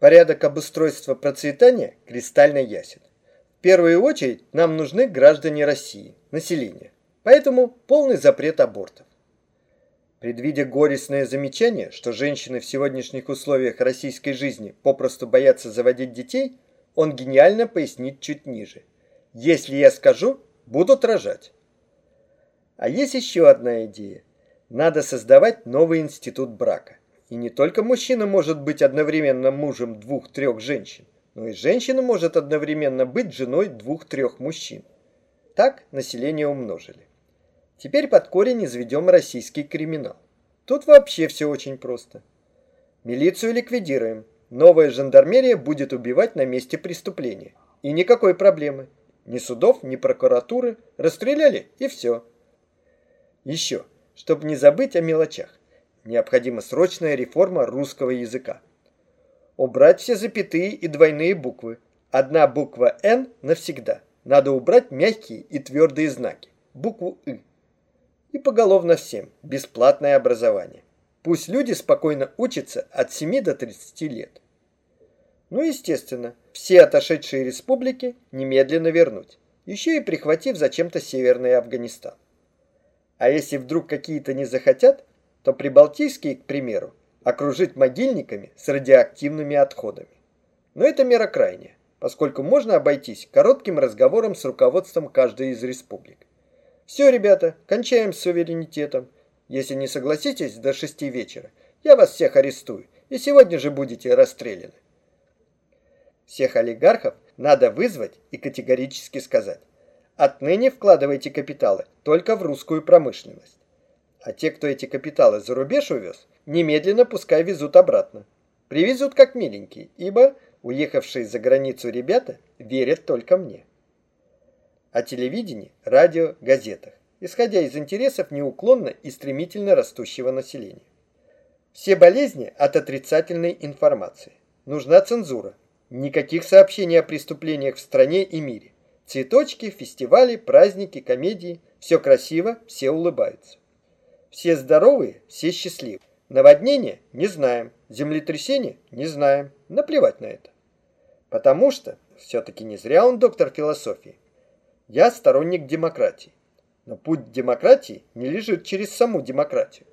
Порядок обустройства процветания кристально ясен. В первую очередь нам нужны граждане России, население. Поэтому полный запрет абортов. Предвидя горестное замечание, что женщины в сегодняшних условиях российской жизни попросту боятся заводить детей, он гениально пояснит чуть ниже. Если я скажу, будут рожать. А есть еще одна идея. Надо создавать новый институт брака. И не только мужчина может быть одновременно мужем двух-трех женщин, но и женщина может одновременно быть женой двух-трех мужчин. Так население умножили. Теперь под корень изведем российский криминал. Тут вообще все очень просто. Милицию ликвидируем. Новая жандармерия будет убивать на месте преступления. И никакой проблемы. Ни судов, ни прокуратуры. Расстреляли и все. Еще, чтобы не забыть о мелочах необходима срочная реформа русского языка. Убрать все запятые и двойные буквы. Одна буква «Н» навсегда. Надо убрать мягкие и твердые знаки. Букву «ы». И поголовно всем. Бесплатное образование. Пусть люди спокойно учатся от 7 до 30 лет. Ну, естественно, все отошедшие республики немедленно вернуть, еще и прихватив зачем-то Северный Афганистан. А если вдруг какие-то не захотят, то Прибалтийские, к примеру, окружить могильниками с радиоактивными отходами. Но это мера крайняя, поскольку можно обойтись коротким разговором с руководством каждой из республик. Все, ребята, кончаем с суверенитетом. Если не согласитесь до шести вечера, я вас всех арестую, и сегодня же будете расстреляны. Всех олигархов надо вызвать и категорически сказать. Отныне вкладывайте капиталы только в русскую промышленность. А те, кто эти капиталы за рубеж увез, немедленно пускай везут обратно. Привезут как миленькие, ибо уехавшие за границу ребята верят только мне. О телевидении, радио, газетах, исходя из интересов неуклонно и стремительно растущего населения. Все болезни от отрицательной информации. Нужна цензура. Никаких сообщений о преступлениях в стране и мире. Цветочки, фестивали, праздники, комедии. Все красиво, все улыбаются. Все здоровые, все счастливы. Наводнение? Не знаем. Землетрясение? Не знаем. Наплевать на это. Потому что, все-таки не зря он доктор философии, я сторонник демократии. Но путь демократии не лежит через саму демократию.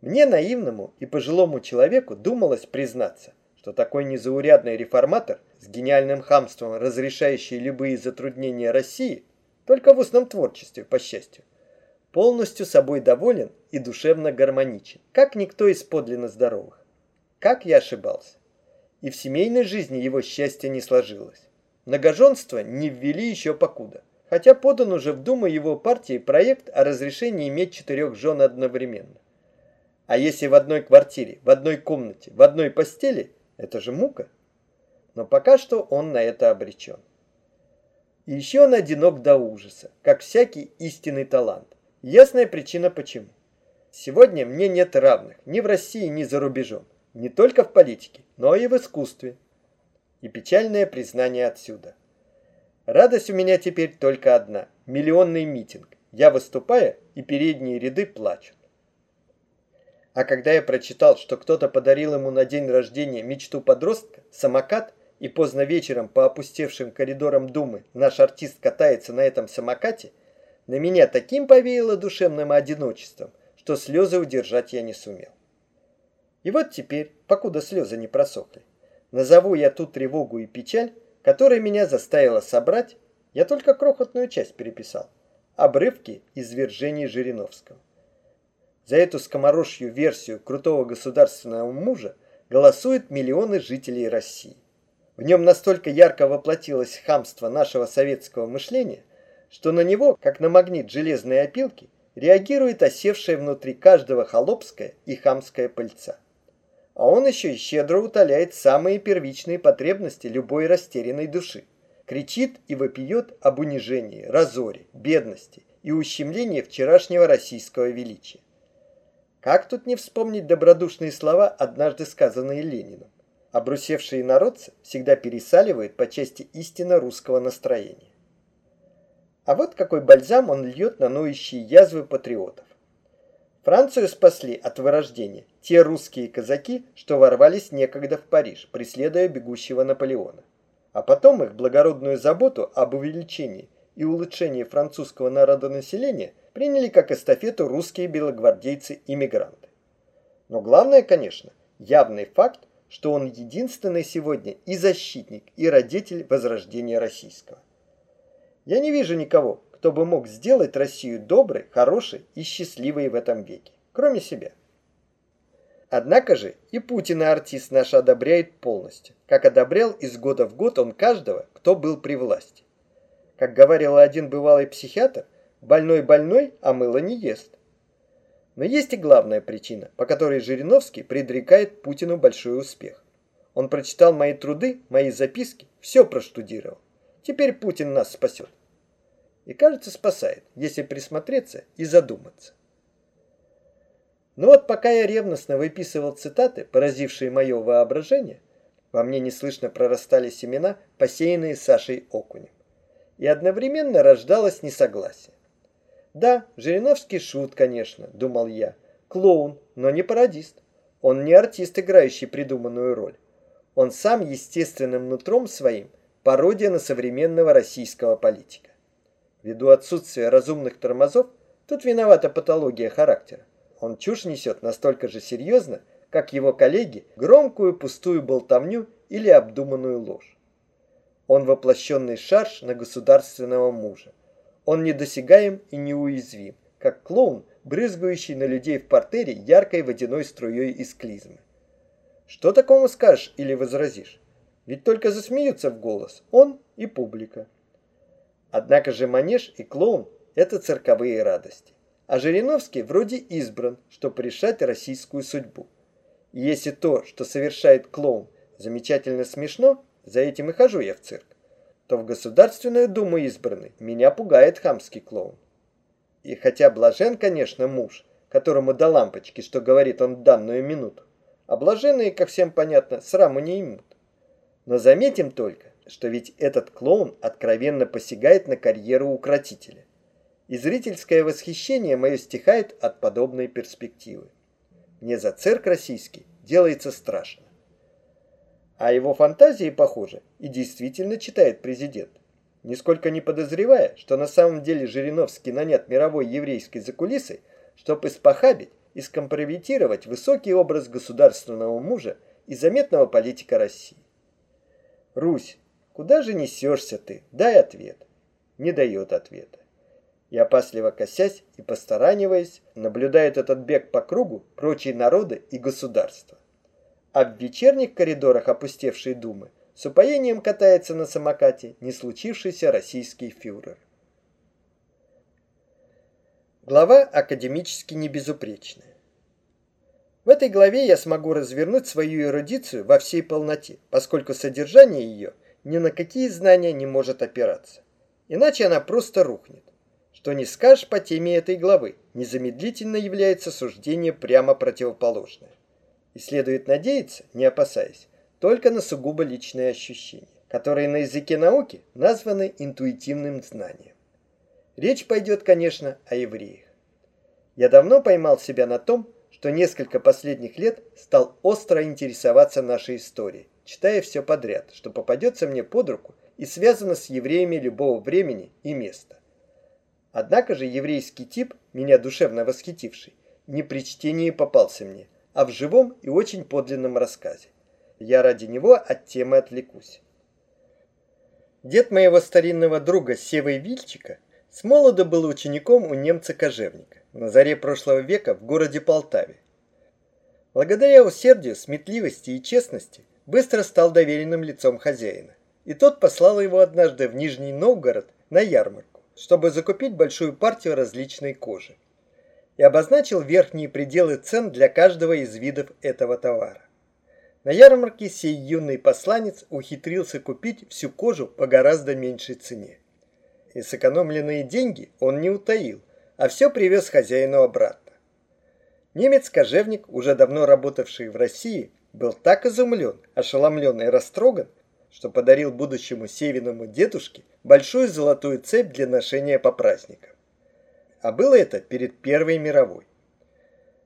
Мне, наивному и пожилому человеку, думалось признаться, что такой незаурядный реформатор с гениальным хамством, разрешающий любые затруднения России, только в устном творчестве, по счастью, полностью собой доволен и душевно гармоничен, как никто из подлинно здоровых. Как я ошибался. И в семейной жизни его счастье не сложилось. Многоженство не ввели еще покуда, хотя подан уже в Думу его партии проект о разрешении иметь четырех жен одновременно. А если в одной квартире, в одной комнате, в одной постели, это же мука. Но пока что он на это обречен. И еще он одинок до ужаса, как всякий истинный талант. Ясная причина почему. Сегодня мне нет равных ни в России, ни за рубежом. Не только в политике, но и в искусстве. И печальное признание отсюда. Радость у меня теперь только одна. Миллионный митинг. Я выступаю, и передние ряды плачут. А когда я прочитал, что кто-то подарил ему на день рождения мечту подростка, самокат, и поздно вечером по опустевшим коридорам Думы наш артист катается на этом самокате, на меня таким повеяло душевным одиночеством, что слезы удержать я не сумел. И вот теперь, покуда слезы не просохли, назову я ту тревогу и печаль, которая меня заставила собрать, я только крохотную часть переписал, обрывки извержений Жириновского. За эту скоморожью версию крутого государственного мужа голосуют миллионы жителей России. В нем настолько ярко воплотилось хамство нашего советского мышления, что на него, как на магнит железной опилки, реагирует осевшая внутри каждого холопская и хамская пыльца. А он еще и щедро утоляет самые первичные потребности любой растерянной души. Кричит и вопиет об унижении, разоре, бедности и ущемлении вчерашнего российского величия. Как тут не вспомнить добродушные слова, однажды сказанные Лениным? Обрусевшие народцы всегда пересаливают по части истинно русского настроения. А вот какой бальзам он льет на ноющие язвы патриотов. Францию спасли от вырождения те русские казаки, что ворвались некогда в Париж, преследуя бегущего Наполеона. А потом их благородную заботу об увеличении и улучшении французского народонаселения приняли как эстафету русские белогвардейцы-иммигранты. Но главное, конечно, явный факт, что он единственный сегодня и защитник, и родитель возрождения российского. Я не вижу никого, кто бы мог сделать Россию доброй, хорошей и счастливой в этом веке, кроме себя. Однако же и Путина артист наш одобряет полностью, как одобрял из года в год он каждого, кто был при власти. Как говорил один бывалый психиатр, больной больной, а мыло не ест. Но есть и главная причина, по которой Жириновский предрекает Путину большой успех. Он прочитал мои труды, мои записки, все проштудировал. Теперь Путин нас спасет и, кажется, спасает, если присмотреться и задуматься. Но вот пока я ревностно выписывал цитаты, поразившие мое воображение, во мне неслышно прорастали семена, посеянные Сашей Окунем. И одновременно рождалось несогласие. Да, Жириновский шут, конечно, думал я, клоун, но не пародист. Он не артист, играющий придуманную роль. Он сам естественным нутром своим пародия на современного российского политика. Ввиду отсутствия разумных тормозов, тут виновата патология характера. Он чушь несет настолько же серьезно, как его коллеги громкую пустую болтовню или обдуманную ложь. Он воплощенный шарж на государственного мужа. Он недосягаем и неуязвим, как клоун, брызгающий на людей в портере яркой водяной струей из клизмы. Что такому скажешь или возразишь? Ведь только засмеются в голос он и публика. Однако же манеж и клоун – это цирковые радости. А Жириновский вроде избран, чтобы решать российскую судьбу. И если то, что совершает клоун, замечательно смешно, за этим и хожу я в цирк, то в Государственную Думу избранный меня пугает хамский клоун. И хотя блажен, конечно, муж, которому до лампочки, что говорит он данную минуту, а блаженные, как всем понятно, сраму не имут. Но заметим только, что ведь этот клоун откровенно посягает на карьеру укротителя. И зрительское восхищение мое стихает от подобной перспективы. Мне за цирк российский делается страшно. А его фантазии, похоже, и действительно читает президент, нисколько не подозревая, что на самом деле Жириновский нанят мировой еврейской закулисой, чтобы испохабить и скомпрометировать высокий образ государственного мужа и заметного политика России. Русь, Куда же несешься ты? Дай ответ. Не дает ответа. И опасливо косясь и постараниваясь, наблюдает этот бег по кругу прочие народы и государства. А в вечерних коридорах опустевшей думы с упоением катается на самокате не случившийся российский фюрер. Глава академически небезупречная. Этой главе я смогу развернуть свою эрудицию во всей полноте, поскольку содержание ее ни на какие знания не может опираться. Иначе она просто рухнет. Что не скажешь по теме этой главы, незамедлительно является суждение прямо противоположное. И следует надеяться, не опасаясь, только на сугубо личные ощущения, которые на языке науки названы интуитивным знанием. Речь пойдет, конечно, о евреях. Я давно поймал себя на том, что несколько последних лет стал остро интересоваться нашей историей, читая все подряд, что попадется мне под руку и связано с евреями любого времени и места. Однако же еврейский тип, меня душевно восхитивший, не при чтении попался мне, а в живом и очень подлинном рассказе. Я ради него от темы отвлекусь. Дед моего старинного друга Севой Вильчика с молода был учеником у немца-кожевника на заре прошлого века в городе Полтаве. Благодаря усердию, сметливости и честности быстро стал доверенным лицом хозяина. И тот послал его однажды в Нижний Новгород на ярмарку, чтобы закупить большую партию различной кожи. И обозначил верхние пределы цен для каждого из видов этого товара. На ярмарке сей юный посланец ухитрился купить всю кожу по гораздо меньшей цене. И сэкономленные деньги он не утаил, а все привез хозяину обратно. Немец-кожевник, уже давно работавший в России, был так изумлен, ошеломлен и растроган, что подарил будущему Севиному дедушке большую золотую цепь для ношения по праздникам. А было это перед Первой мировой.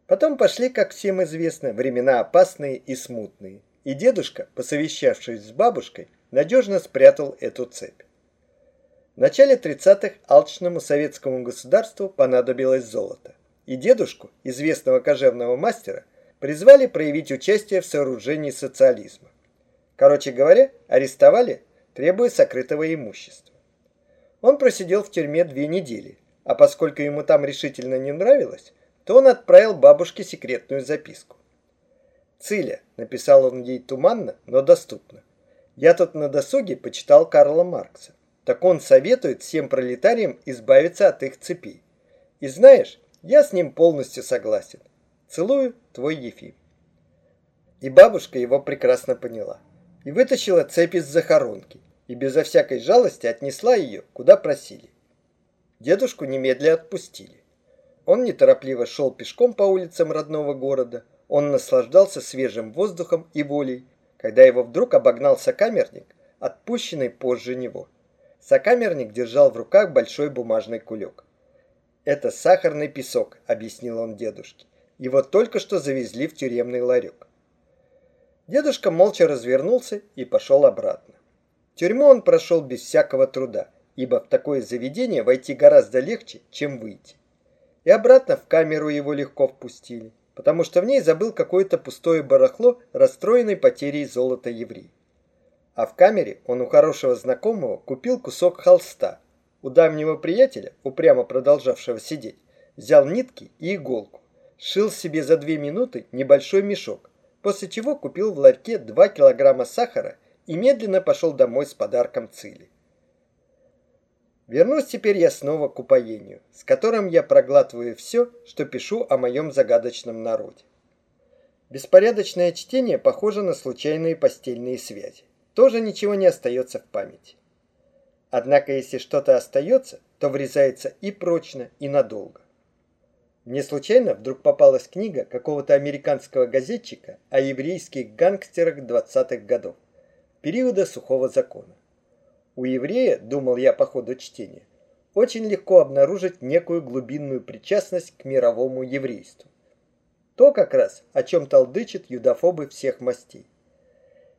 Потом пошли, как всем известно, времена опасные и смутные, и дедушка, посовещавшись с бабушкой, надежно спрятал эту цепь. В начале 30-х алчному советскому государству понадобилось золото, и дедушку, известного кожевного мастера, призвали проявить участие в сооружении социализма. Короче говоря, арестовали, требуя сокрытого имущества. Он просидел в тюрьме две недели, а поскольку ему там решительно не нравилось, то он отправил бабушке секретную записку. «Циля», — написал он ей туманно, но доступно. «Я тут на досуге почитал Карла Маркса. Так он советует всем пролетариям избавиться от их цепей. И знаешь, я с ним полностью согласен. Целую, твой Ефим». И бабушка его прекрасно поняла. И вытащила цепь из захоронки, и безо всякой жалости отнесла ее, куда просили. Дедушку немедля отпустили. Он неторопливо шел пешком по улицам родного города. Он наслаждался свежим воздухом и волей, когда его вдруг обогнал сокамерник, отпущенный позже него. Сокамерник держал в руках большой бумажный кулек. «Это сахарный песок», — объяснил он дедушке. «Его только что завезли в тюремный ларек». Дедушка молча развернулся и пошел обратно. Тюрьму он прошел без всякого труда ибо в такое заведение войти гораздо легче, чем выйти. И обратно в камеру его легко впустили, потому что в ней забыл какое-то пустое барахло, расстроенной потерей золота еврей. А в камере он у хорошего знакомого купил кусок холста. У давнего приятеля, упрямо продолжавшего сидеть, взял нитки и иголку, шил себе за две минуты небольшой мешок, после чего купил в ларьке 2 килограмма сахара и медленно пошел домой с подарком Цили. Вернусь теперь я снова к упоению, с которым я проглатываю все, что пишу о моем загадочном народе. Беспорядочное чтение похоже на случайные постельные связи. Тоже ничего не остается в памяти. Однако, если что-то остается, то врезается и прочно, и надолго. Мне случайно вдруг попалась книга какого-то американского газетчика о еврейских гангстерах 20-х годов, периода сухого закона. У еврея, думал я по ходу чтения, очень легко обнаружить некую глубинную причастность к мировому еврейству. То как раз, о чем толдычат юдофобы всех мастей.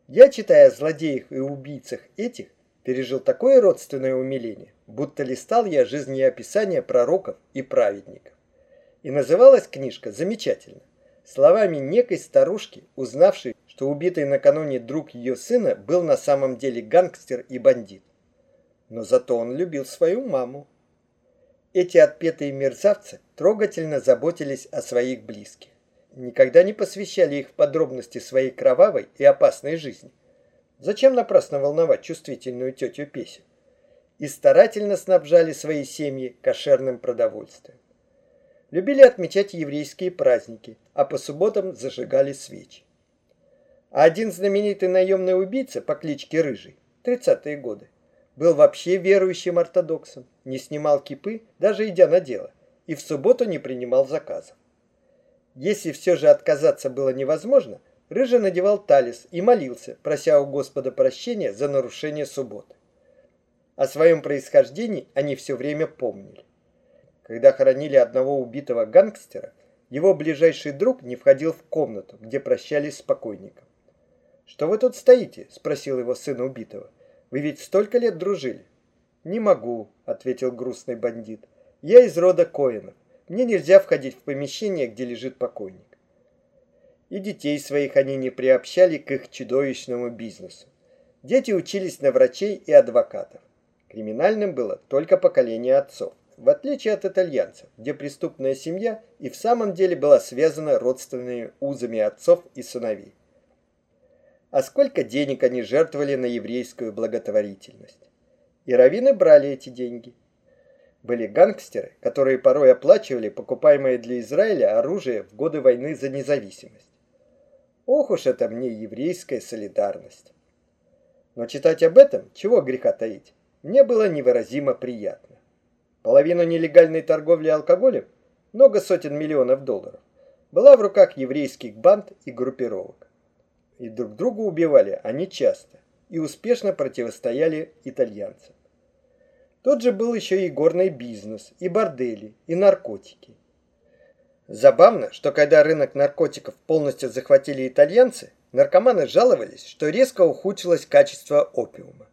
Я, читая о злодеях и убийцах этих, пережил такое родственное умиление, будто листал я жизнеописания пророков и праведников. И называлась книжка замечательно, словами некой старушки, узнавшей, что убитый накануне друг ее сына был на самом деле гангстер и бандит но зато он любил свою маму. Эти отпетые мерзавцы трогательно заботились о своих близких. Никогда не посвящали их в подробности своей кровавой и опасной жизни. Зачем напрасно волновать чувствительную тетю Песю? И старательно снабжали свои семьи кошерным продовольствием. Любили отмечать еврейские праздники, а по субботам зажигали свечи. А один знаменитый наемный убийца по кличке Рыжий, 30-е годы, был вообще верующим ортодоксом, не снимал кипы, даже идя на дело, и в субботу не принимал заказов. Если все же отказаться было невозможно, Рыжий надевал талис и молился, прося у Господа прощения за нарушение субботы. О своем происхождении они все время помнили. Когда хоронили одного убитого гангстера, его ближайший друг не входил в комнату, где прощались с покойником. «Что вы тут стоите?» – спросил его сын убитого. Вы ведь столько лет дружили. Не могу, ответил грустный бандит. Я из рода Коинов. Мне нельзя входить в помещение, где лежит покойник. И детей своих они не приобщали к их чудовищному бизнесу. Дети учились на врачей и адвокатов. Криминальным было только поколение отцов, в отличие от итальянцев, где преступная семья и в самом деле была связана родственными узами отцов и сыновей а сколько денег они жертвовали на еврейскую благотворительность. И раввины брали эти деньги. Были гангстеры, которые порой оплачивали покупаемое для Израиля оружие в годы войны за независимость. Ох уж это мне еврейская солидарность. Но читать об этом, чего греха таить, мне было невыразимо приятно. Половина нелегальной торговли алкоголем, много сотен миллионов долларов, была в руках еврейских банд и группировок и друг друга убивали они часто и успешно противостояли итальянцам. Тот же был еще и горный бизнес, и бордели, и наркотики. Забавно, что когда рынок наркотиков полностью захватили итальянцы, наркоманы жаловались, что резко ухудшилось качество опиума.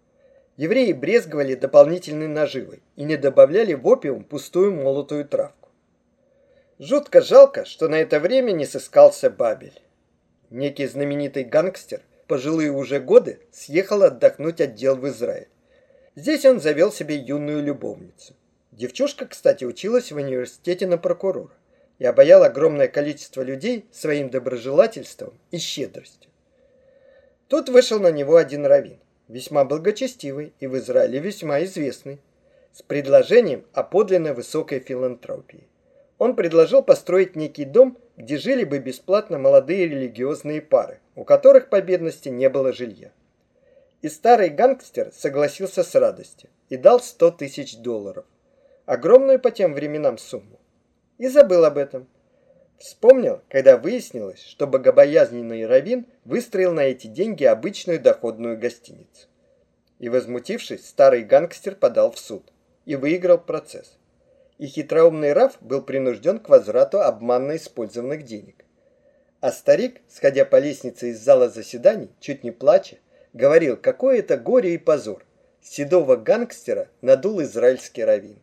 Евреи брезговали дополнительной наживой и не добавляли в опиум пустую молотую травку. Жутко жалко, что на это время не сыскался Бабель. Некий знаменитый гангстер, пожилые уже годы, съехал отдохнуть от дел в Израиль. Здесь он завел себе юную любовницу. Девчушка, кстати, училась в университете на прокурора и обаял огромное количество людей своим доброжелательством и щедростью. Тут вышел на него один раввин, весьма благочестивый и в Израиле весьма известный, с предложением о подлинно высокой филантропии. Он предложил построить некий дом, где жили бы бесплатно молодые религиозные пары, у которых по бедности не было жилья. И старый гангстер согласился с радостью и дал 100 тысяч долларов, огромную по тем временам сумму и забыл об этом. Вспомнил, когда выяснилось, что богобоязненный раввин выстроил на эти деньги обычную доходную гостиницу. И возмутившись, старый гангстер подал в суд и выиграл процесс. И хитроумный Раф был принужден к возврату обманно использованных денег. А старик, сходя по лестнице из зала заседаний, чуть не плача, говорил, какое это горе и позор. Седого гангстера надул израильский раввин.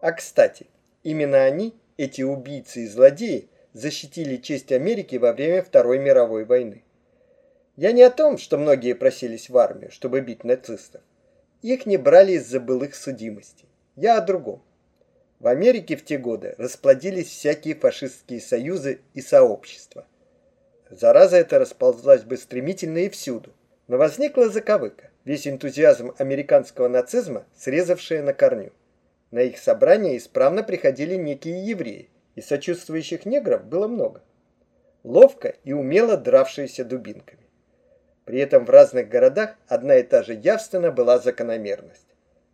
А кстати, Именно они, эти убийцы и злодеи, защитили честь Америки во время Второй мировой войны. Я не о том, что многие просились в армию, чтобы бить нацистов. Их не брали из-за былых судимостей. Я о другом. В Америке в те годы расплодились всякие фашистские союзы и сообщества. Зараза эта расползлась бы стремительно и всюду. Но возникла заковыка, весь энтузиазм американского нацизма, срезавшая на корню. На их собрания исправно приходили некие евреи, и сочувствующих негров было много. Ловко и умело дравшиеся дубинками. При этом в разных городах одна и та же явственно была закономерность.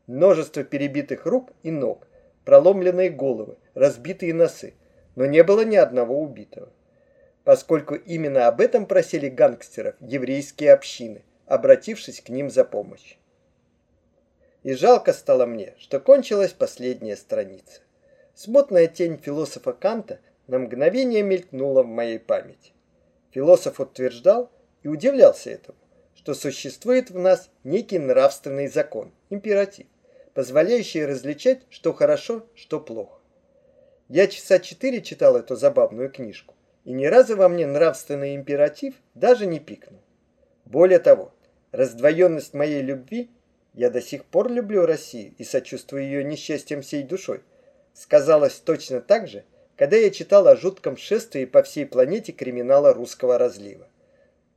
Множество перебитых рук и ног, проломленные головы, разбитые носы, но не было ни одного убитого. Поскольку именно об этом просили гангстеров еврейские общины, обратившись к ним за помощью. И жалко стало мне, что кончилась последняя страница. Смутная тень философа Канта на мгновение мелькнула в моей памяти. Философ утверждал и удивлялся этому, что существует в нас некий нравственный закон, императив, позволяющий различать, что хорошо, что плохо. Я часа четыре читал эту забавную книжку, и ни разу во мне нравственный императив даже не пикнул. Более того, раздвоенность моей любви я до сих пор люблю Россию и сочувствую ее несчастьем всей душой. Сказалось точно так же, когда я читал о жутком шествии по всей планете криминала русского разлива.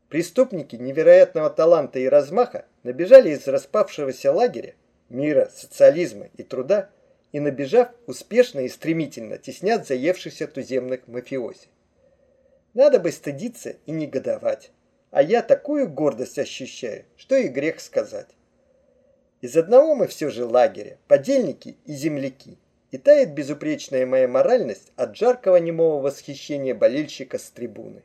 Преступники невероятного таланта и размаха набежали из распавшегося лагеря, мира, социализма и труда, и, набежав, успешно и стремительно теснят заевшихся туземных мафиози. Надо бы стыдиться и негодовать, а я такую гордость ощущаю, что и грех сказать. Из одного мы все же лагеря, подельники и земляки. И тает безупречная моя моральность от жаркого немого восхищения болельщика с трибуны.